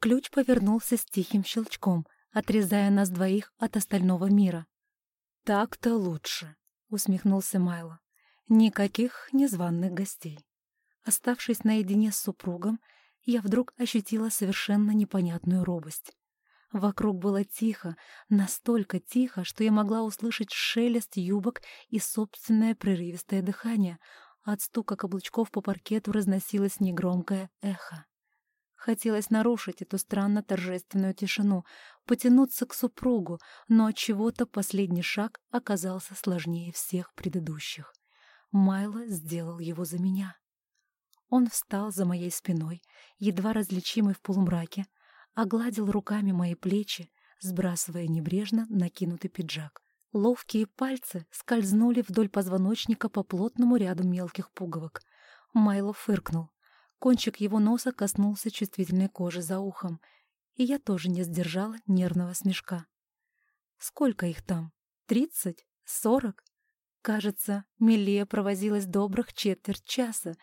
Ключ повернулся с тихим щелчком, отрезая нас двоих от остального мира. «Так-то лучше», — усмехнулся Майло. «Никаких незваных гостей». Оставшись наедине с супругом, я вдруг ощутила совершенно непонятную робость. Вокруг было тихо, настолько тихо, что я могла услышать шелест юбок и собственное прерывистое дыхание. От стука каблучков по паркету разносилось негромкое эхо. Хотелось нарушить эту странно торжественную тишину, потянуться к супругу, но от чего-то последний шаг оказался сложнее всех предыдущих. Майло сделал его за меня. Он встал за моей спиной, едва различимый в полумраке, огладил руками мои плечи, сбрасывая небрежно накинутый пиджак. Ловкие пальцы скользнули вдоль позвоночника по плотному ряду мелких пуговок. Майло фыркнул. Кончик его носа коснулся чувствительной кожи за ухом, и я тоже не сдержала нервного смешка. Сколько их там? Тридцать? Сорок? Кажется, Милия провозилась добрых четверть часа,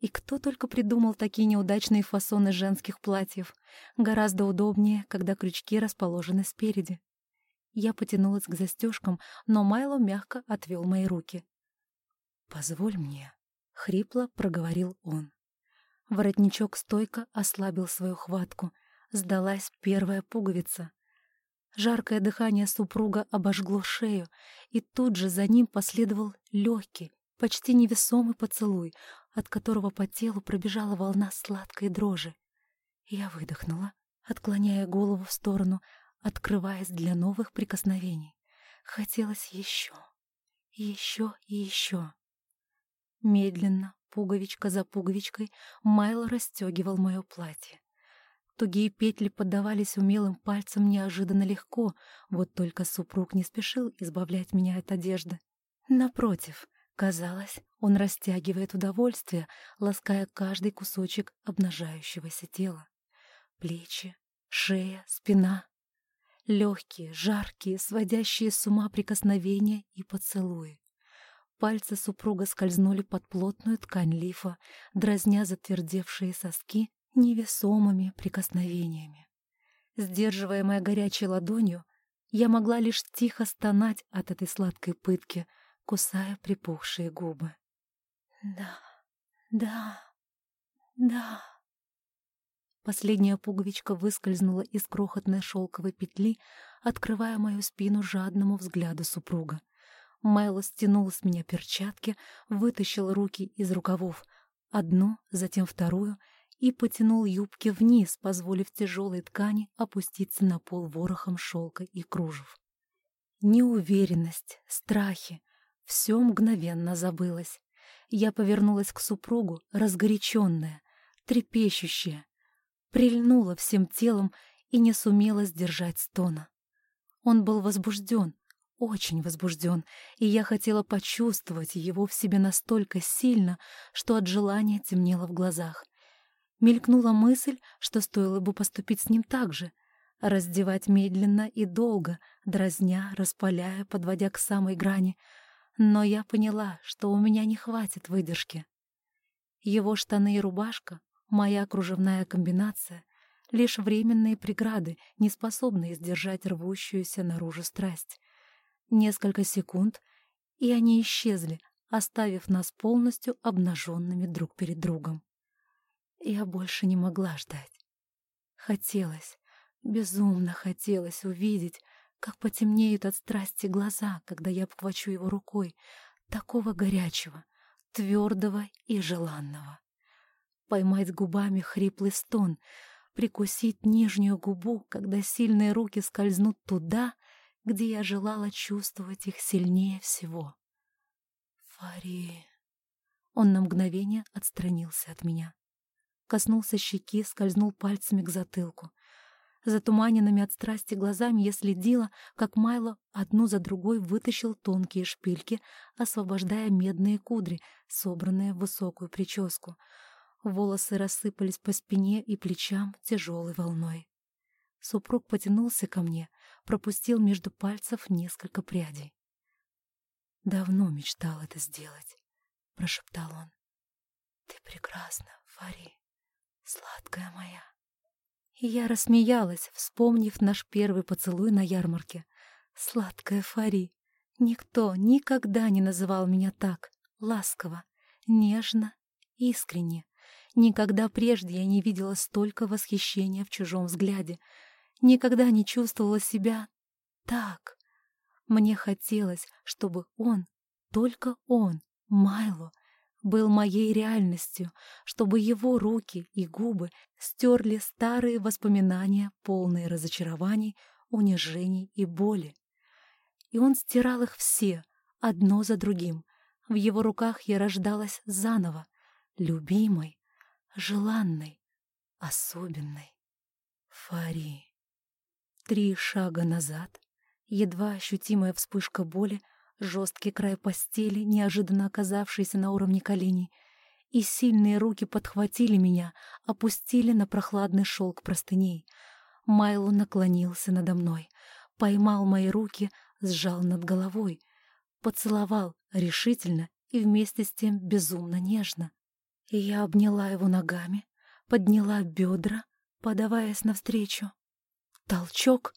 и кто только придумал такие неудачные фасоны женских платьев. Гораздо удобнее, когда крючки расположены спереди. Я потянулась к застежкам, но Майло мягко отвел мои руки. «Позволь мне», — хрипло проговорил он. Воротничок стойко ослабил свою хватку. Сдалась первая пуговица. Жаркое дыхание супруга обожгло шею, и тут же за ним последовал легкий, почти невесомый поцелуй, от которого по телу пробежала волна сладкой дрожи. Я выдохнула, отклоняя голову в сторону, открываясь для новых прикосновений. Хотелось еще, еще и еще. Медленно, Пуговичка за пуговичкой Майло расстегивал мое платье. Тугие петли поддавались умелым пальцам неожиданно легко, вот только супруг не спешил избавлять меня от одежды. Напротив, казалось, он растягивает удовольствие, лаская каждый кусочек обнажающегося тела. Плечи, шея, спина. Легкие, жаркие, сводящие с ума прикосновения и поцелуи. Пальцы супруга скользнули под плотную ткань лифа, дразня затвердевшие соски невесомыми прикосновениями. Сдерживаемая горячей ладонью, я могла лишь тихо стонать от этой сладкой пытки, кусая припухшие губы. «Да, да, да...» Последняя пуговичка выскользнула из крохотной шелковой петли, открывая мою спину жадному взгляду супруга. Майло стянул с меня перчатки, вытащил руки из рукавов, одну, затем вторую, и потянул юбки вниз, позволив тяжелой ткани опуститься на пол ворохом шелка и кружев. Неуверенность, страхи — все мгновенно забылось. Я повернулась к супругу, разгоряченная, трепещущая, прильнула всем телом и не сумела сдержать стона. Он был возбужден, очень возбужден, и я хотела почувствовать его в себе настолько сильно, что от желания темнело в глазах. Мелькнула мысль, что стоило бы поступить с ним так же, раздевать медленно и долго, дразня, распаляя, подводя к самой грани. Но я поняла, что у меня не хватит выдержки. Его штаны и рубашка, моя кружевная комбинация — лишь временные преграды, не способные сдержать рвущуюся наружу страсть. Несколько секунд, и они исчезли, оставив нас полностью обнаженными друг перед другом. Я больше не могла ждать. Хотелось, безумно хотелось увидеть, как потемнеют от страсти глаза, когда я обхвачу его рукой, такого горячего, твердого и желанного. Поймать губами хриплый стон, прикусить нижнюю губу, когда сильные руки скользнут туда, где я желала чувствовать их сильнее всего. «Фари...» Он на мгновение отстранился от меня. Коснулся щеки, скользнул пальцами к затылку. Затуманенными от страсти глазами я следила, как Майло одну за другой вытащил тонкие шпильки, освобождая медные кудри, собранные в высокую прическу. Волосы рассыпались по спине и плечам тяжелой волной. Супруг потянулся ко мне, пропустил между пальцев несколько прядей. «Давно мечтал это сделать», — прошептал он. «Ты прекрасна, Фари, сладкая моя. Я рассмеялась, вспомнив наш первый поцелуй на ярмарке. Сладкая Фари. Никто никогда не называл меня так. Ласково, нежно, искренне. Никогда прежде я не видела столько восхищения в чужом взгляде. Никогда не чувствовала себя так. Мне хотелось, чтобы он, только он, Майло, был моей реальностью, чтобы его руки и губы стерли старые воспоминания, полные разочарований, унижений и боли. И он стирал их все, одно за другим. В его руках я рождалась заново, любимой, желанной, особенной. Фари. Три шага назад, едва ощутимая вспышка боли — жесткий край постели, неожиданно оказавшийся на уровне коленей, и сильные руки подхватили меня, опустили на прохладный шелк простыней. Майло наклонился надо мной, поймал мои руки, сжал над головой, поцеловал решительно и вместе с тем безумно нежно. Я обняла его ногами, подняла бедра, подаваясь навстречу. Толчок,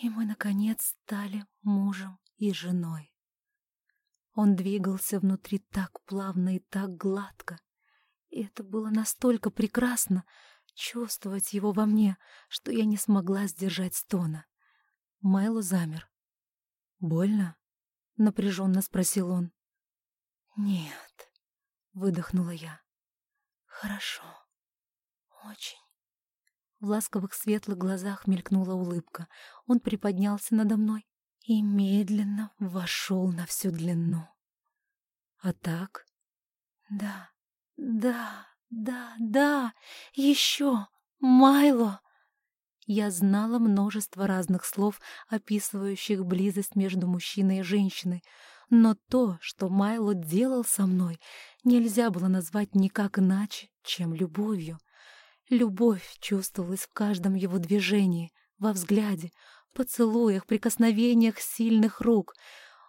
и мы, наконец, стали мужем и женой. Он двигался внутри так плавно и так гладко. И это было настолько прекрасно чувствовать его во мне, что я не смогла сдержать стона. Майло замер. «Больно?» — напряженно спросил он. «Нет», — выдохнула я. «Хорошо. Очень». В ласковых светлых глазах мелькнула улыбка. Он приподнялся надо мной и медленно вошел на всю длину. А так? Да, да, да, да, еще, Майло! Я знала множество разных слов, описывающих близость между мужчиной и женщиной, но то, что Майло делал со мной, нельзя было назвать никак иначе, чем любовью. Любовь чувствовалась в каждом его движении, во взгляде, поцелуях, прикосновениях сильных рук.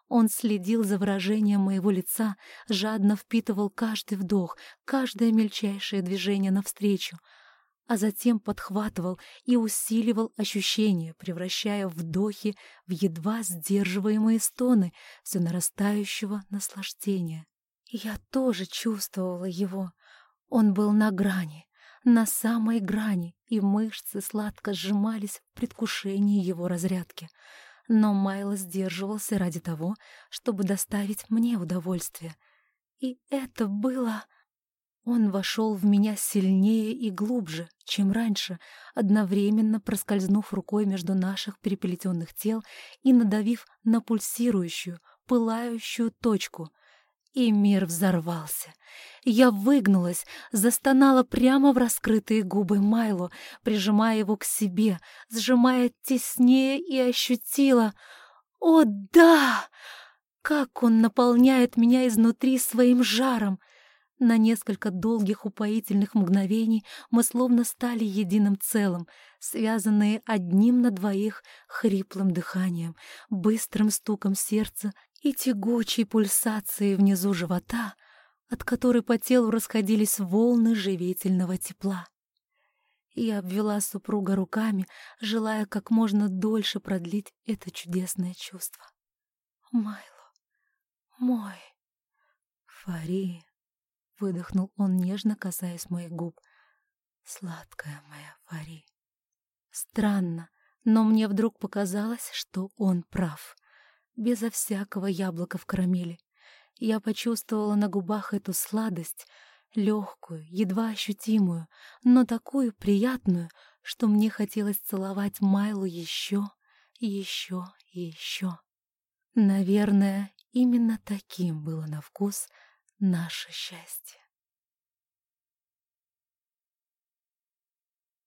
Он следил за выражением моего лица, жадно впитывал каждый вдох, каждое мельчайшее движение навстречу, а затем подхватывал и усиливал ощущения, превращая вдохи в едва сдерживаемые стоны все нарастающего наслаждения. Я тоже чувствовала его. Он был на грани, на самой грани, и мышцы сладко сжимались в предвкушении его разрядки. Но Майло сдерживался ради того, чтобы доставить мне удовольствие. И это было... Он вошел в меня сильнее и глубже, чем раньше, одновременно проскользнув рукой между наших переплетенных тел и надавив на пульсирующую, пылающую точку, и мир взорвался. Я выгнулась, застонала прямо в раскрытые губы Майло, прижимая его к себе, сжимая теснее и ощутила. «О, да! Как он наполняет меня изнутри своим жаром!» На несколько долгих упоительных мгновений мы словно стали единым целым, связанные одним на двоих хриплым дыханием, быстрым стуком сердца и тягучей пульсацией внизу живота, от которой по телу расходились волны живительного тепла. Я обвела супруга руками, желая как можно дольше продлить это чудесное чувство. «Майло, мой, Фари!» — выдохнул он, нежно касаясь моих губ. «Сладкая моя Фари!» Странно, но мне вдруг показалось, что он прав безо всякого яблока в карамели. Я почувствовала на губах эту сладость, легкую, едва ощутимую, но такую приятную, что мне хотелось целовать Майлу еще, еще и еще. Наверное, именно таким было на вкус наше счастье.